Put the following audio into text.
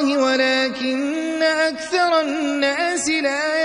الله ولكن أكثر الناس لا